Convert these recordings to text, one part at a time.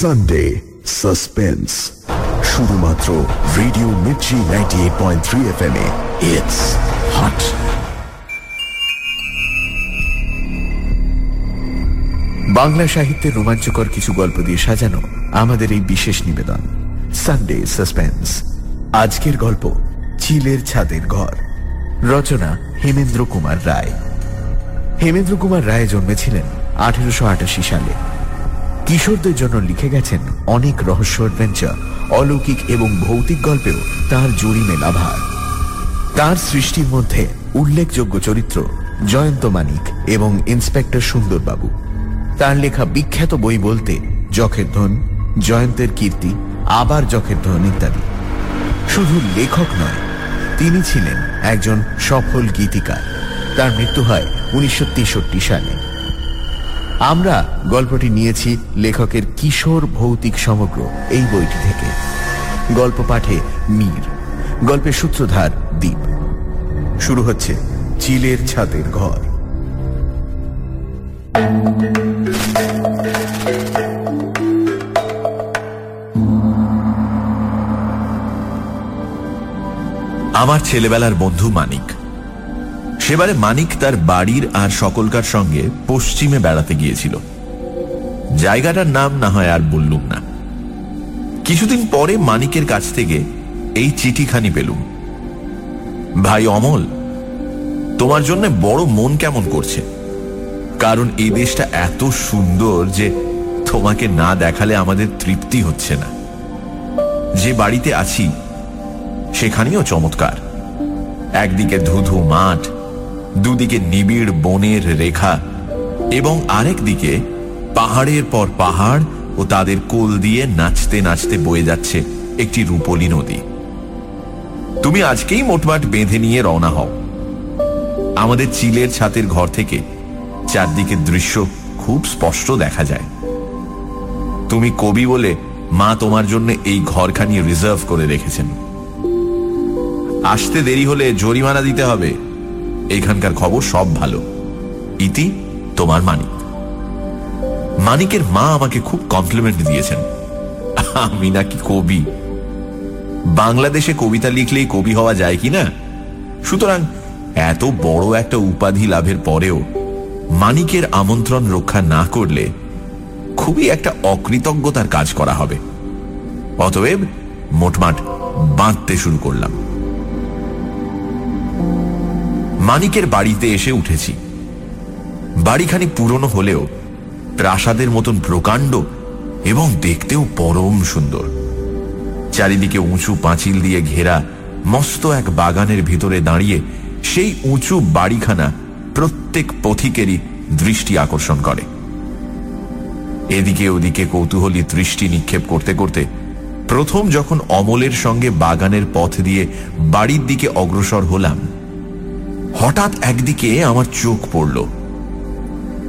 Sunday suspense শুধুমাত্র radio Mirchi ninety eight point three F M it's hot Bangla সাহিত্যের রোমাঞ্চকর কিছু গল্প দিয়ে সাজানো আমাদের এই বিশেষ নিবেদন। সানডে সাসপেন্স আজকের গল্প, চিলের ছাদের ঘর। রচনা হেমেন্দ্র কুমার রায়। হেমেন্দ্র কুমার রায় জন্মেছিলেন আঠেরোশো আটাশি সালে। কিশোরদের জন্য লিখে গেছেন অনেক রহস্য অ্যাডভেঞ্চার অলৌকিক এবং ভৌতিক গল্পেও তার জুড়ি মেলা ভার। তার সৃষ্টির মধ্যে উল্লেখযোগ্য চরিত্র জয়ন্ত মানিক এবং ইন্সপেক্টর সুন্দরবাবু। তার লেখা বিখ্যাত বই বলতে যখের ধন, জয়ন্তের কীর্তি, আবার যখের ধন ইত্যাদি। শুধু লেখক নয়, তিনি ছিলেন একজন সফল গীতিকার। তার মৃত্যু হয় উনিশশো তেষট্টি সালে। আমরা গল্পটি নিয়েছি লেখকের কিশোর ভৌতিক সমগ্র এই বইটি থেকে। গল্প পাঠে মীর, গল্পের সূত্রধার দ্বীপ শুরু হচ্ছে চিলের ছাদের ঘর। আমার ছেলেবেলার বন্ধু মানিক। সেবারে মানিক তার বাড়ির আর সকলকার সঙ্গে পশ্চিমে বেড়াতে গিয়েছিল। জায়গাটার নাম না হয় আর বললুম না। কিছুদিন পরে মানিকের কাছ থেকে এই চিঠিখানি পেলুম। ভাই অমল, তোমার জন্য বড় মন কেমন করছে? কারণ এই দেশটা এত সুন্দর যে তোমাকে না দেখালে আমাদের তৃপ্তি হচ্ছে না। যে বাড়িতে আছি, সেখানেও চমৎকার। একদিকে ধুধু মাঠ দুদিকে নিবিড় বনের রেখা এবং আরেক দিকে পাহাড়ের পর পাহাড় ও তাদের কোল দিয়ে নাচতে নাচতে বয়ে যাচ্ছে একটি রূপলী নদী। তুমি আজকেই মোটমাট বেঁধে নিয়ে রওনা হও। আমাদের চিলের ছাতের ঘর থেকে চারদিকের দৃশ্য খুব স্পষ্ট দেখা যায়। তুমি কবি বলে মা তোমার জন্য এই ঘরখানি রিজার্ভ করে রেখেছেন। আসতে দেরি হলে জরিমানা দিতে হবে। এখানকার খবর সব ভালো। ইতি, তোমার মানিক। মানিকের মা আমাকে খুব কমপ্লিমেন্ট দিয়েছেন। আমি নাকি কবি। বাংলাদেশে কবিতা লিখলেই কবি হওয়া যায় কি না? সুতরাং এত বড় একটা উপাধি লাভের পরেও মানিকের আমন্ত্রণ রক্ষা না করলে খুবই একটা অকৃতজ্ঞতার কাজ করা হবে। অতএব মোটমাট বাঁধতে শুরু করলাম। মানিকের বাড়িতে এসে উঠেছি। বাড়িখানি পুরনো হলেও প্রাসাদের মতন প্রকাণ্ড এবং দেখতেও পরম সুন্দর। চারিদিকে উঁচু পাঁচিল দিয়ে ঘেরা মস্ত এক বাগানের ভিতরে দাঁড়িয়ে সেই উঁচু বাড়িখানা প্রত্যেক পথিকেরই দৃষ্টি আকর্ষণ করে। এদিকে ওদিকে কৌতূহলী দৃষ্টি নিক্ষেপ করতে করতে প্রথম যখন অমলের সঙ্গে বাগানের পথ দিয়ে বাড়ির দিকে অগ্রসর হলাম হঠাৎ একদিকে আমার চোখ পড়ল।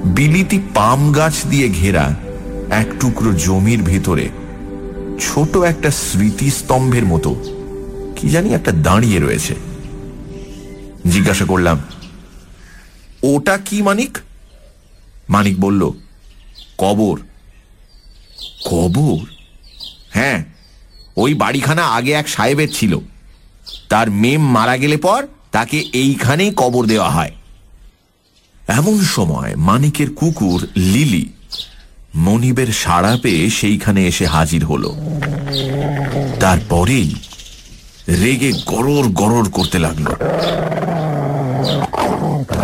বিলিতি পাম গাছ দিয়ে ঘেরা এক টুকরো জমির ভিতরে, ছোট একটা স্মৃতিস্তম্ভের মতো, কি জানি একটা দাঁড়িয়ে রয়েছে। জিজ্ঞাসা করলাম, ওটা কি মানিক? মানিক বলল, কবর। কবর? হ্যাঁ ওই বাড়িখানা আগে এক সাহেবের ছিল। তার মেম মারা গেলে পর তাকে এইখানেই কবর দেওয়া হয়। এমন সময় মানিকের কুকুর লিলি মনিবের সাড়া পেয়ে সেইখানে এসে হাজির হল। তারপরেই রেগে গরর গরর করতে লাগল।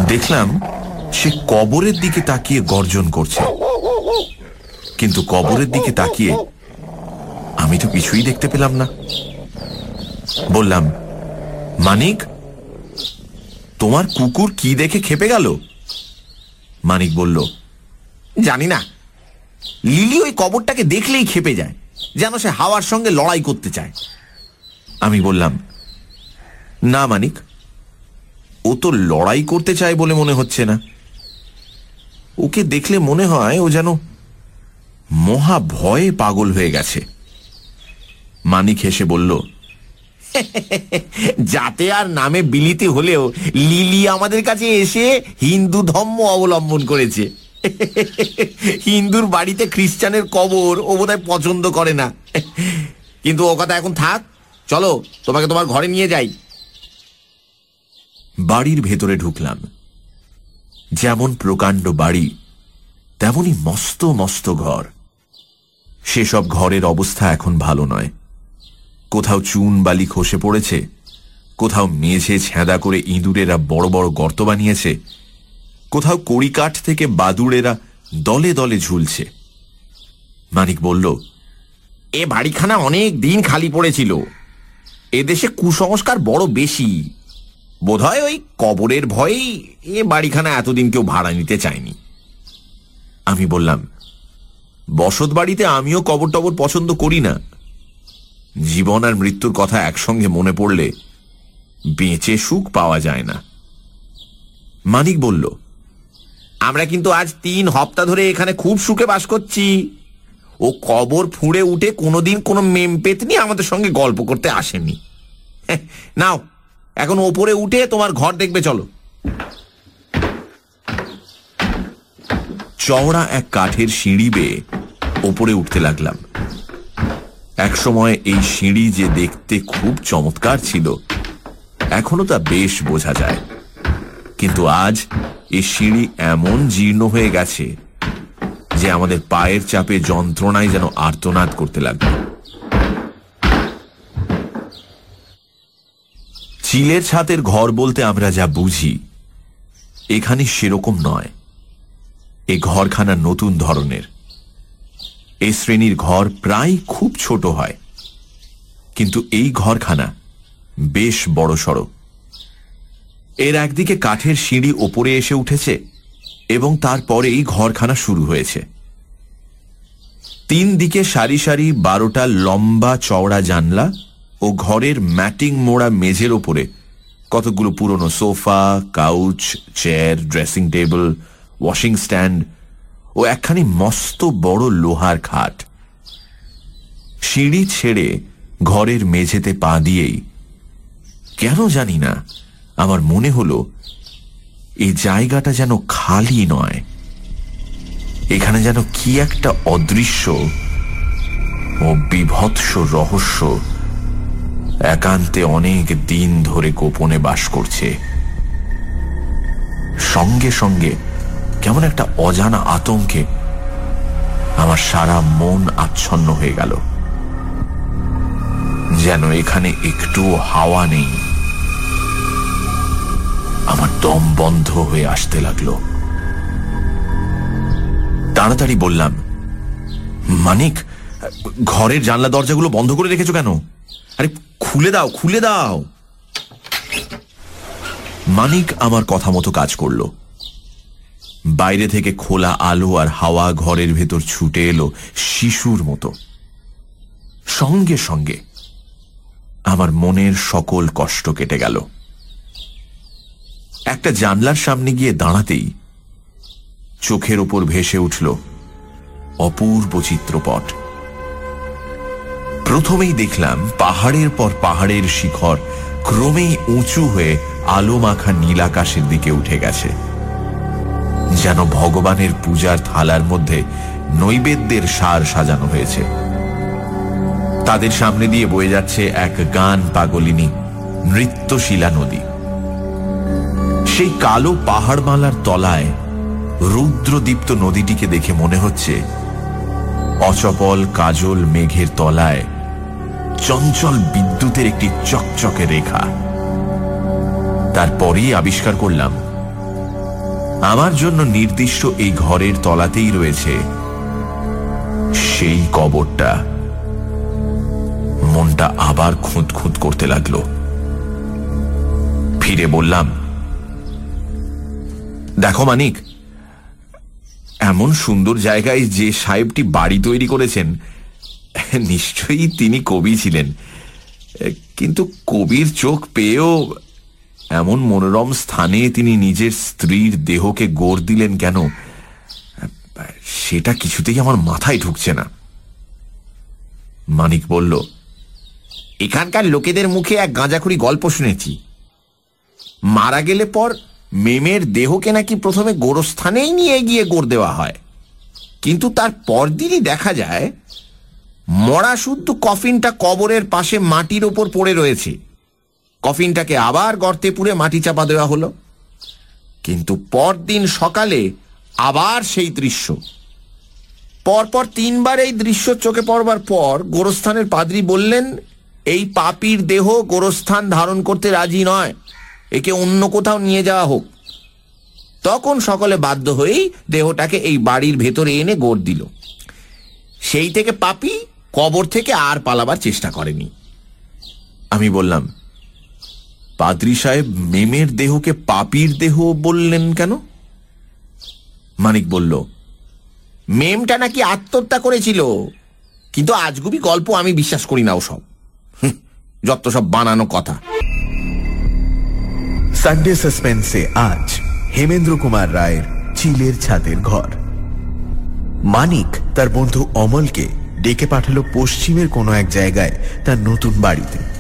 দেখলাম সে কবরের দিকে তাকিয়ে গর্জন করছে। কিন্তু কবরের দিকে তাকিয়ে আমি তো কিছুই দেখতে পেলাম না। বললাম, মানিক তোমার কুকুর কি দেখে খেপে গেল? মানিক বলল, জানি না। লিলি ওই কবরটাকে দেখলেই খেপে যায়, যেন সে হাওয়ার সঙ্গে লড়াই করতে চায়। আমি বললাম, না মানিক, ও তো লড়াই করতে চায় বলে মনে হচ্ছে না। ওকে দেখলে মনে হয় ও যেন মহা ভয়ে পাগল হয়ে গেছে। মানিক হেসে বলল যাতে আর নামে বিলিতি হলেও লিলি আমাদের কাছে এসে হিন্দু ধর্ম অবলম্বন করেছে। হিন্দুর বাড়িতে খ্রিস্টানের কবর ও বোধহয় পছন্দ করে না। কিন্তু ও কথা এখন থাক, চলো, তোমাকে তোমার ঘরে নিয়ে যাই। বাড়ির ভেতরে ঢুকলাম। যেমন প্রকাণ্ড বাড়ি তেমনি মস্ত মস্ত ঘর। সেসব ঘরের অবস্থা এখন ভালো নয়। কোথাও চুন বালি খসে পড়েছে, কোথাও মেঝে ছেঁদা করে ইঁদুরেরা বড় বড় গর্ত বানিয়েছে, কোথাও কড়িকাঠ থেকে বাদুড়েরা দলে দলে ঝুলছে। মানিক বলল, এ বাড়িখানা অনেক দিন খালি পড়েছিল। এদেশে কুসংস্কার বড় বেশি। বোধহয় ওই কবরের ভয়েই এ বাড়িখানা এতদিন কেউ ভাড়া নিতে চায়নি। আমি বললাম বসত বাড়িতে আমিও কবর টবর পছন্দ করি না। জীবন আর মৃত্যুর কথা একসঙ্গে মনে পড়লে বেঁচে সুখ পাওয়া যায় না। মানিক বলল আমরা কিন্তু আজ তিন হপ্তাহ ধরে এখানে খুব সুখে বাস করছি। ও কবর ফুঁড়ে উঠে কোনোদিন কোনো মেম পেতনি আমাদের সঙ্গে গল্প করতে আসেনি। হ্যাঁ, নাও এখন ওপরে উঠে তোমার ঘর দেখবে চলো। চওড়া এক কাঠের সিঁড়ি বেয়ে ওপরে উঠতে লাগলাম। একসময় এই সিঁড়ি যে দেখতে খুব চমৎকার ছিল, এখনও তা বেশ বোঝা যায়। কিন্তু আজ এই সিঁড়ি এমন জীর্ণ হয়ে গেছে যে আমাদের পায়ের চাপে যন্ত্রণায় যেন আর্তনাদ করতে লাগল। চিলের ছাতের ঘর বলতে আমরা যা বুঝি, এখানে সেরকম নয়। এ ঘরখানা নতুন ধরনের। এই শ্রেণির ঘর প্রায় খুব ছোট হয়। কিন্তু এই ঘরখানা বেশ বড় সড়ো। এর একদিকে কাঠের সিঁড়ি ওপরে এসে উঠেছে এবং তারপরেই ঘরখানা শুরু হয়েছে। তিন দিকে সারি সারি বারোটা লম্বা চওড়া জানলা ও ঘরের ম্যাটিং মোড়া মেঝের ওপরে কতগুলো পুরনো sofa, couch, chair, dressing table, washing stand ও একখানি মস্ত বড় লোহার খাট। সিঁড়ি ছেড়ে ঘরের মেঝেতে পা দিয়েই, কেন জানি না, আমার মনে হলো এই জায়গাটা যেন খালি নয়। এখানে যেন কি একটা অদৃশ্য ও বিভৎস রহস্য একান্তে অনেক দিন ধরে গোপনে বাস করছে। সঙ্গে সঙ্গে কেমন একটা অজানা আতঙ্কে আমার সারা মন আচ্ছন্ন হয়ে গেল। যেন এখানে একটু হাওয়া নেই। আমার দম বন্ধ হয়ে আসতে লাগল। তাড়াতাড়ি বললাম, মানিক, ঘরের জানলা দরজাগুলো বন্ধ করে রেখেছো কেন? আরে, খুলে দাও খুলে দাও! মানিক আমার কথা মতো কাজ করল। বাইরে থেকে খোলা আলো আর হাওয়া ঘরের ভেতর ছুটে এলো শিশুর মতো। সঙ্গে সঙ্গে আমার মনের সকল কষ্ট কেটে গেল। একটা জানলার সামনে গিয়ে দাঁড়াতেই চোখের ওপর ভেসে উঠল অপূর্ব চিত্রপট। প্রথমেই দেখলাম পাহাড়ের পর পাহাড়ের শিখর ক্রমেই উঁচু হয়ে আলো মাখা নীল আকাশের দিকে উঠে গেছে। যেন ভগবানের পূজার থালার মধ্যে নৈবেদ্যের সার সাজানো হয়েছে। তাদের সামনে দিয়ে বয়ে যাচ্ছে এক গান পাগলিনী, নৃত্যশিলা নদী। সেই কালো পাহাড়মালার তলায় রুদ্রদীপ্ত নদীটিকে দেখে মনে হচ্ছে অচপল কাজল মেঘের তলায় চঞ্চল বিদ্যুতের একটি চকচকে রেখা। তারপরেই আবিষ্কার করলাম আমার জন্য নির্দিষ্ট এই ঘরের তলাতেই রয়েছে সেই কবরটা। মনটা আবার খুঁত খুঁত করতে লাগল। ফিরে বললাম, দেখো মানিক, এমন সুন্দর জায়গায় যে সাহেবটি বাড়ি তৈরি করেছেন, নিশ্চয়ই তিনি কবি ছিলেন। কিন্তু কবির চোখ পেয়েও এমন মনোরম স্থানে তিনি নিজের স্ত্রীর দেহকে গোর দিলেন কেন? সেটা কিছুতেই আমার মাথায় ঢুকছে না। মানিক বলল, এখানকার লোকেদের মুখে এক গাঁজাখুরি গল্প শুনেছি। মারা গেলে পর মেমের দেহকে নাকি প্রথমে গোরস্থানেই নিয়ে গিয়ে গোড় দেওয়া হয়। কিন্তু তার পরদিনই দেখা যায় মরা শুদ্ধ কফিনটা কবরের পাশে মাটির ওপর পড়ে রয়েছে। কফিনটাকে আবার গর্তে পুড়ে মাটি চাপা দেওয়া হলো। কিন্তু পরদিন সকালে আবার সেই দৃশ্য। পরপর তিনবার এই দৃশ্য চোখে পড়বার পর গোরস্থানের পাদ্রী বললেন, এই পাপির দেহ গোরস্থান ধারণ করতে রাজি নয়। একে অন্য কোথাও নিয়ে যাওয়া হোক। তখন সকলে বাধ্য হয়েই দেহটাকে এই বাড়ির ভেতরে এনে গোড় দিল। সেই থেকে পাপি কবর থেকে আর পালাবার চেষ্টা করেনি। আমি বললাম পাদ্রি সাহেব মেমের দেহকে পাপির দেহ বললেন কেন? মানিক বলল, মেমটা নাকি আত্মহত্যা করেছিল। কিন্তু আজগুবি গল্প আমি বিশ্বাস করি না ওসব। যত সব বানানো কথা। সানডে সাসপেন্সে আজ হেমেন্দ্র কুমার রায়ের চিলের ছাদের ঘর। মানিক তার বন্ধু অমলকে ডেকে পাঠালো পশ্চিমের কোনো এক জায়গায় তার নতুন বাড়িতে।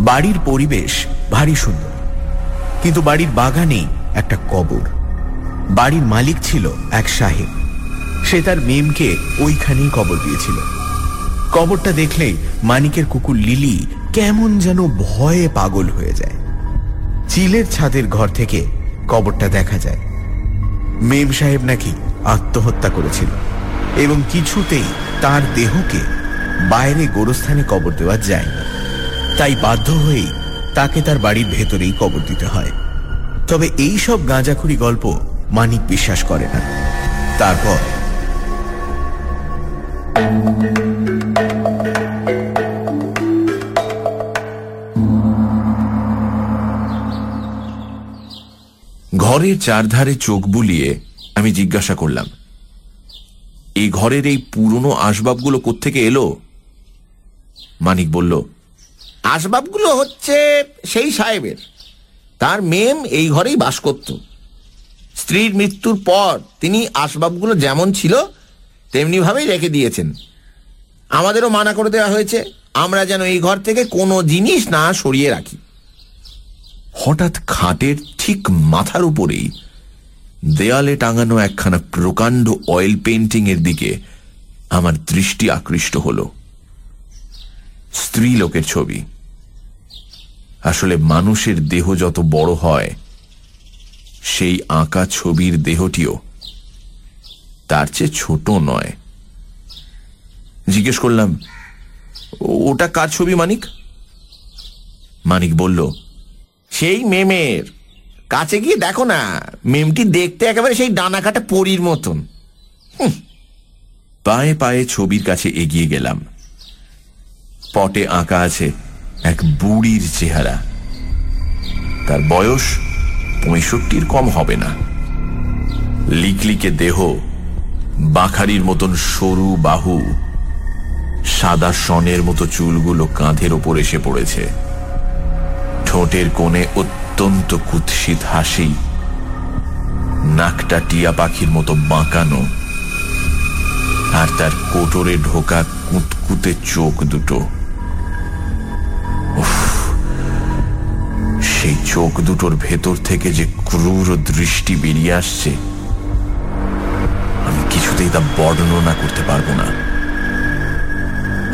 বাড়ির পরিবেশ ভারী সুন্দর। কিন্তু বাড়ির বাগানেই একটা কবর। বাড়ির মালিক ছিল এক সাহেব। সে তার মেমকে ওইখানেই কবর দিয়েছিল। কবরটা দেখলেই মানিকের কুকুর লিলি কেমন যেন ভয়ে পাগল হয়ে যায়। চিলের ছাদের ঘর থেকে কবরটা দেখা যায়। মেম সাহেব নাকি আত্মহত্যা করেছিল এবং কিছুতেই তার দেহকে বাইরে গোরস্থানে কবর দেওয়া যায় না তাই বাধ্য হয়েই তাকে তার বাড়ির ভেতরেই কবর দিতে হয়। তবে এই সব গাঁজাখুরি গল্প মানিক বিশ্বাস করে না। তারপর ঘরের চারধারে চোখ বুলিয়ে আমি জিজ্ঞাসা করলাম, এই ঘরের এই পুরনো আসবাবগুলো কোত্থেকে এলো? মানিক বলল আসবাবগুলো হচ্ছে সেই সাহেবের। তার মেম এই ঘরেই বাস করত। স্ত্রীর মৃত্যুর পর তিনি আসবাবগুলো যেমন ছিল তেমনি ভাবেই রেখে দিয়েছেন। আমাদেরও মানা করে দেওয়া হয়েছে, আমরা যেন এই ঘর থেকে কোনো জিনিস না সরিয়ে রাখি। হঠাৎ খাটের ঠিক মাথার উপরেই দেয়ালে টাঙানো একখানা প্রকাণ্ড অয়েল পেন্টিং এর দিকে আমার দৃষ্টি আকৃষ্ট হল। স্ত্রী লোকের ছবি। আসলে মানুষের দেহ যত বড় হয়, সেই আঁকা ছবির দেহটিও তার চেয়ে ছোট নয়। জিজ্ঞেস করলাম, ওটা কার ছবি, মানিক? মানিক বলল, সেই মেমের। কাছে গিয়ে দেখো না, মেমটি দেখতে একেবারে সেই ডানা কাটা পরীর মতন। পায়ে পায়ে ছবির কাছে এগিয়ে গেলাম। পটে আঁকা আছে এক বুড়ির চেহারা। তার বয়স পঁয়ষট্টির কম হবে না। লিকলিকে দেহ বাখারির মতন সরু বাহু, সাদা সনের মতো চুলগুলো কাঁধের ওপর এসে পড়েছে। ঠোঁটের কোণে অত্যন্ত কুৎসিত হাসি, নাকটা টিয়া পাখির মতো বাঁকানো, আর তার কোটরে ঢোকা কুতকুতে চোখ দুটো। সেই চোখ দুটোর ভেতর থেকে যে ক্রূর দৃষ্টি বেরিয়ে আসছে, আমি কিছুতেই তা বর্ণনা করতে পারব না।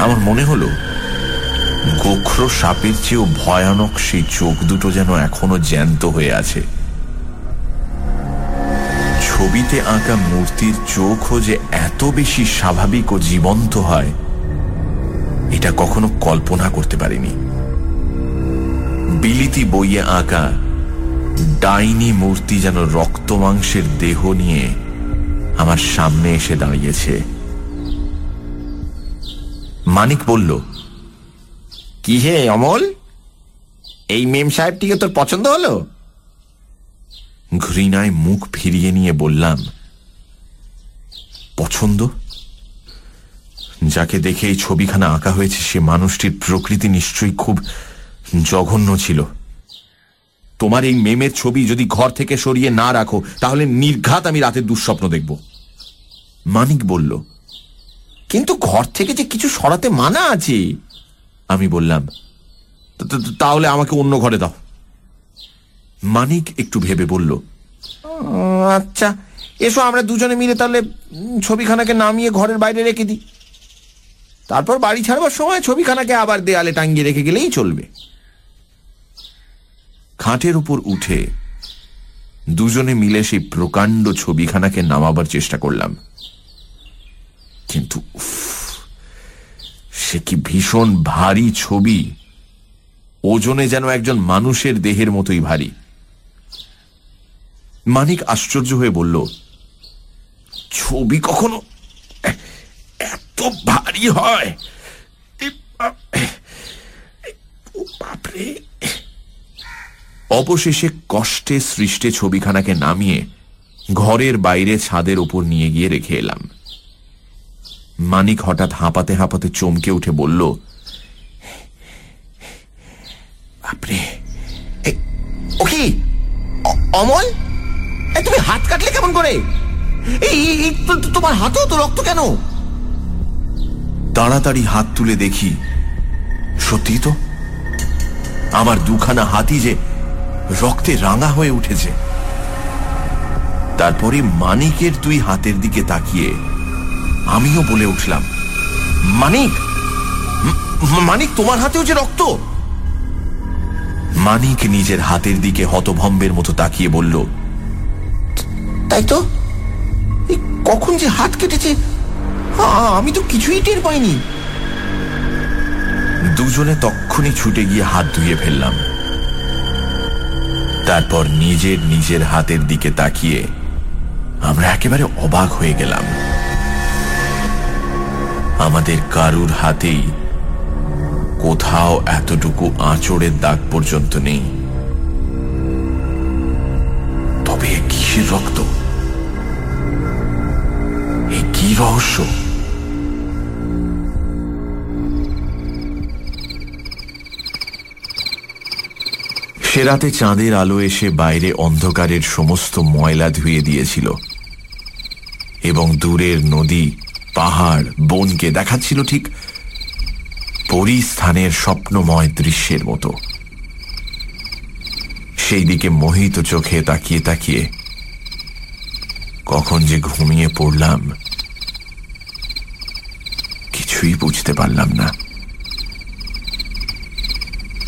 আমার মনে হলো, গোখরো সাপের চেয়েও ভয়ানক সেই চোখ দুটো যেন এখনও জ্যান্ত হয়ে আছে। ছবিতে আঁকা মূর্তির চোখও যে এত বেশি স্বাভাবিক ও জীবন্ত হয়, এটা কখনো কল্পনা করতে পারিনি। বিলিতি বইয়ে আঁকা ডাইনি মূর্তি যেন রক্ত মাংসের দেহ নিয়ে আমার সামনে এসে দাঁড়িয়েছে। মানিক বলল কি হে অমল? এই মেম সাহেবটিকে তোর পছন্দ হলো? ঘৃণায় মুখ ফিরিয়ে নিয়ে বললাম পছন্দ? যাকে দেখে এই ছবিখানা আঁকা হয়েছে সে মানুষটির প্রকৃতি নিশ্চয়ই খুব জঘন্য ছিল। তোমার এই মেমের ছবি যদি ঘর থেকে সরিয়ে না রাখো, তাহলে নির্ঘাত আমি রাতের দুঃস্বপ্ন দেখব। মানিক বলল, কিন্তু ঘর থেকে যে কিছু সরাতে মানা আছে? আমি বললাম, "তা- তা- তাহলে আমাকে অন্য ঘরে দাও। মানিক একটু ভেবে বলল আচ্ছা এসো আমরা দুজনে মিলে তাহলে ছবিখানাকে নামিয়ে ঘরের বাইরে রেখে দিই। তারপর বাড়ি ছাড়বার সময় ছবিখানাকে আবার দেয়ালে টাঙ্গিয়ে রেখে গেলেই চলবে। খাটের উপর উঠে দুজনে মিলে সেই প্রকাণ্ড ছবিখানাকে নামাবার চেষ্টা করলাম। কিন্তু সে কি ভীষণ ভারী ছবি। ওজনে যেন একজন মানুষের দেহের মতোই ভারী। মানিক আশ্চর্য হয়ে বলল, ছবি কখনো এত ভারী হয়? বাপ- বাপরে অবশেষে কষ্টে সৃষ্টে ছবিখানাকে নামিয়ে ঘরের বাইরে ছাদের ওপর নিয়ে গিয়ে রেখে এলাম। মানিক হঠাৎ হাঁপাতে হাঁপাতে চমকে উঠে বলল বাপরে এই, ও কি? অ- অমল? তুমি হাত কাটলে কেমন করে? তোমার হাতেও তো রক্ত কেন? তাড়াতাড়ি হাত তুলে দেখি সত্যি তো? আমার দুখানা হাতি যে রক্তে রাঙা হয়ে উঠেছে। তারপরে মানিকের দুই হাতের দিকে তাকিয়ে আমিও বলে উঠলাম, মানিক মানিক, তোমার হাতেও যে রক্ত? মানিক নিজের হাতের দিকে হতভম্বের মতো তাকিয়ে বলল, তাই তো? কখন যে হাত কেটেছে? আমি তো কিছুই টের পাইনি। দুজনে তক্ষুনি ছুটে গিয়ে হাত ধুয়ে ফেললাম। তারপর নিজের নিজের হাতের দিকে তাকিয়ে আমরা একেবারে অবাক হয়ে গেলাম। আমাদের কারুর হাতেই কোথাও এতটুকু আঁচড়ের দাগ পর্যন্ত নেই। তবে কিসের রক্ত? এ কি রহস্য? সে রাতে চাঁদের আলো এসে বাইরে অন্ধকারের সমস্ত ময়লা ধুয়ে দিয়েছিল এবং দূরের নদী, পাহাড়, বনকে দেখাচ্ছিল ঠিক পরিস্থানের স্বপ্নময় দৃশ্যের মতো। সেই দিকে মোহিত চোখে তাকিয়ে তাকিয়ে কখন যে ঘুমিয়ে পড়লাম, কিছুই বুঝতে পারলাম না।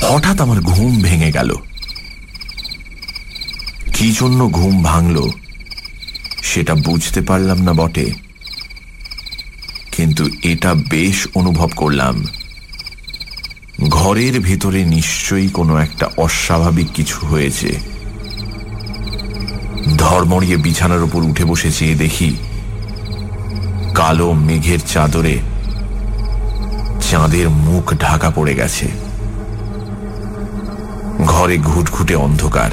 হঠাৎ আমার ঘুম ভেঙে গেল। কি জন্য ঘুম ভাঙল, সেটা বুঝতে পারলাম না বটে। কিন্তু এটা বেশ অনুভব করলাম। ঘরের ভেতরে নিশ্চয়ই কোনো একটা অস্বাভাবিক কিছু হয়েছে। ধর্মড়িয়ে বিছানার উপর উঠে বসে চেয়ে দেখি কালো মেঘের চাদরে চাঁদের মুখ ঢাকা পড়ে গেছে। ঘরে ঘুটঘুটে অন্ধকার।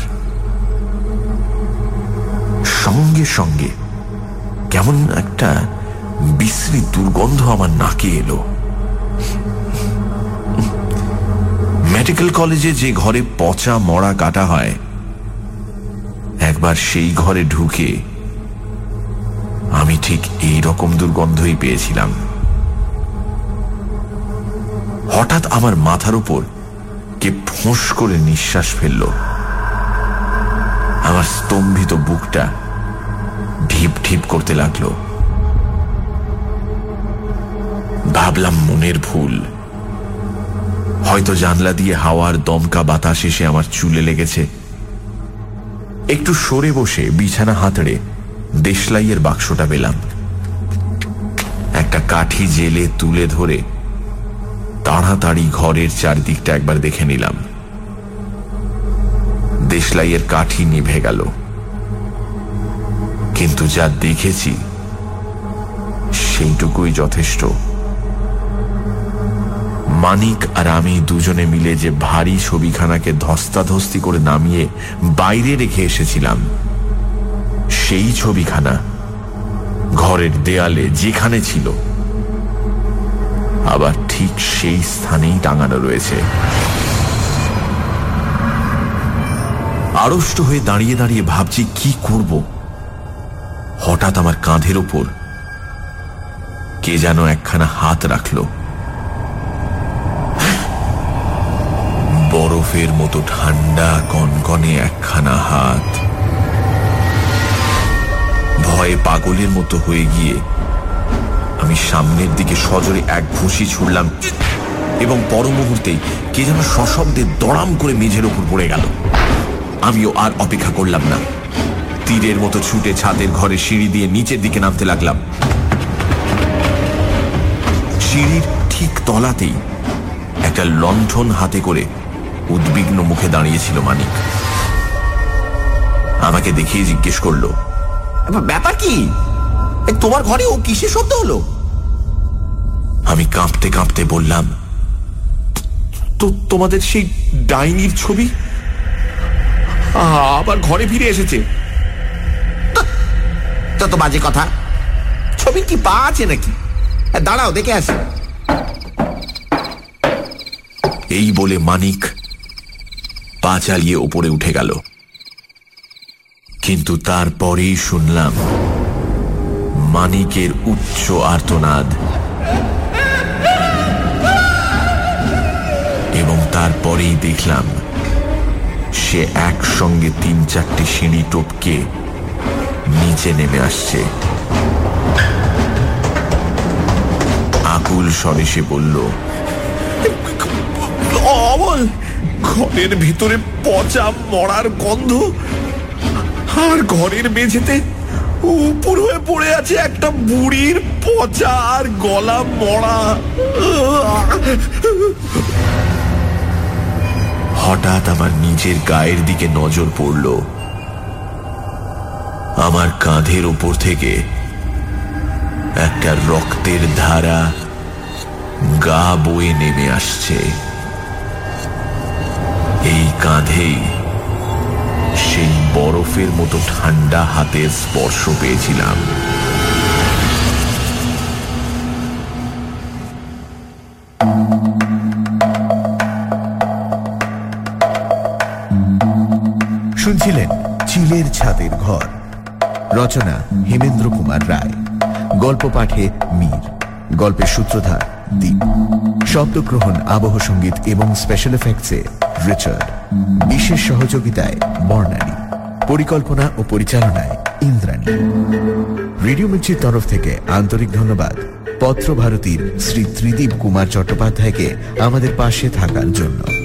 সঙ্গে সঙ্গে কেমন একটা বিশ্রী দুর্গন্ধ আমার নাকে এলো। মেডিকেল কলেজে যে ঘরে পচা মরা কাটা হয়, একবার সেই ঘরে ঢুকে আমি ঠিক এই রকম দুর্গন্ধই পেয়েছিলাম। হঠাৎ আমার মাথার উপর কে ফোঁস করে নিঃশ্বাস ফেলল। আমার স্তম্ভিত বুকটা ঢিপ ঢিপ করতে লাগল। ভাবলাম মনের ভুল। হয়তো জানলা দিয়ে হাওয়ার দমকা বাতাস এসে আমার চুলে লেগেছে। একটু সরে বসে বিছানা হাতড়ে দেশলাইয়ের বাক্সটা পেলাম। একটা কাঠি জেলে তুলে ধরে তাড়াতাড়ি ঘরের চারদিকটা একবার দেখে নিলাম। দেশলাইয়ের কাঠি নিভে গেল। কিন্তু যা দেখেছি, সেইটুকুই যথেষ্ট। মানিক আর আমি দুজনে মিলে যে ভারী ছবিখানাকে ধস্তাধস্তি করে নামিয়ে বাইরে রেখে এসেছিলাম, সেই ছবিখানা ঘরের দেয়ালে যেখানে ছিল, আবার ঠিক সেই স্থানেই টাঙানো রয়েছে। আড়ষ্ট হয়ে দাঁড়িয়ে দাঁড়িয়ে ভাবছি, কি করব? হঠাৎ আমার কাঁধের ওপর কে যেন একখানা হাত রাখল। বরফের মতো ঠান্ডা কনকনে একখানা হাত। ভয়ে পাগলের মতো হয়ে গিয়ে আমি সামনের দিকে সজোরে এক ঘুষি ছুড়লাম এবং পর মুহূর্তেই কে যেন সশব্দে দড়াম করে মেঝের ওপর পড়ে গেল। আমিও আর অপেক্ষা করলাম না। তীরের মতো ছুটে ছাদের ঘরে সিঁড়ি দিয়ে নিচের দিকে নামতে লাগলাম। সিঁড়ির ঠিক তলাতেই একটা লণ্ঠন হাতে করে উদ্বিগ্ন মুখে দাঁড়িয়েছিল মানিক। আমাকে দেখিয়ে জিজ্ঞেস করল ব্যাপার কি? তোমার ঘরে ও কিসের শব্দ হলো? আমি কাঁপতে কাঁপতে বললাম, তো, তোমাদের সেই ডাইনির ছবি? আবার ঘরে ফিরে এসেছে। তত বাজে কথা। ছবির কি পা আছে নাকি? দাঁড়াও, দেখে আসি। এই বলে মানিক পা চালিয়ে ওপরে উঠে গেল। কিন্তু তারপরেই শুনলাম মানিকের উচ্চ আর্তনাদ এবং তারপরেই দেখলাম সে একসঙ্গে তিন চারটি সিঁড়ি টপকে নিচে নেমে আসছে। আকুল স্বরে সে বলল অমল ঘরের ভিতরে পচা মরার গন্ধ? আর ঘরের মেঝেতে উপর হয়ে পড়ে আছে একটা বুড়ির পচা আর গলা মরা। হঠাৎ আমার নিজের গায়ের দিকে নজর পড়ল। আমার কাঁধের উপর থেকে একটা রক্তের ধারা গা বয়ে নেমে আসছে। এই কাঁধেই সেই বরফের মতো ঠান্ডা হাতের স্পর্শ পেয়েছিলাম। শুনছিলেন চিলের ছাদের ঘর। রচনা হেমেন্দ্র কুমার রায়। গল্প পাঠে মীর। গল্পের সূত্রধার দ্বীপ শব্দগ্রহণ, আবহ সংগীত এবং স্পেশাল এফেক্টসে রিচার্ড। বিশেষ সহযোগিতায় বর্ণালী। পরিকল্পনা ও পরিচালনায় ইন্দ্রাণী। রেডিও মির্চির তরফ থেকে আন্তরিক ধন্যবাদ। পত্রভারতীর শ্রী ত্রিদীপ কুমার চট্টোপাধ্যায়কে আমাদের পাশে থাকার জন্য।